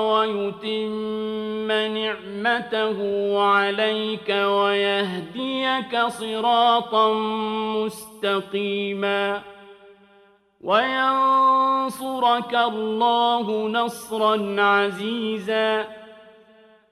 ويتم نعمته عليك ويهديك صراطا مستقيما وينصرك الله نصرا عزيزا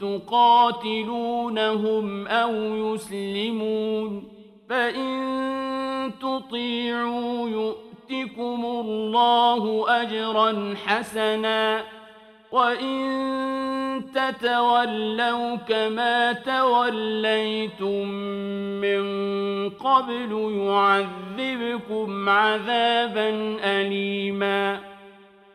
تقاتلونهم أو يسلمون فإن تطيعوا يؤتكم الله أجرا حسناً وإن تتولوا كما توليتم من قبل يعذبكم عذابا أليما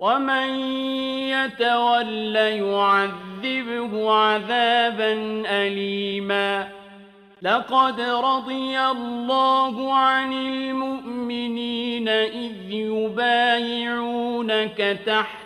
ومن يتول يعذبه عذابا أليما لقد رضي الله عن المؤمنين إذ يبايعونك تحت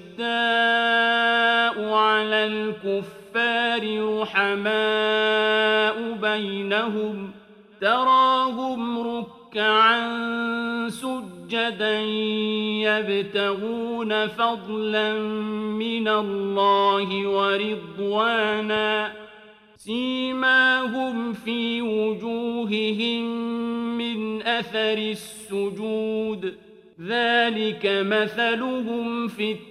على الكفار رحماء بينهم تراهم ركعا سجدا يبتغون فضلا من الله ورضوانا سيماهم في وجوههم من أثر السجود. ذلك مثلهم في التقوى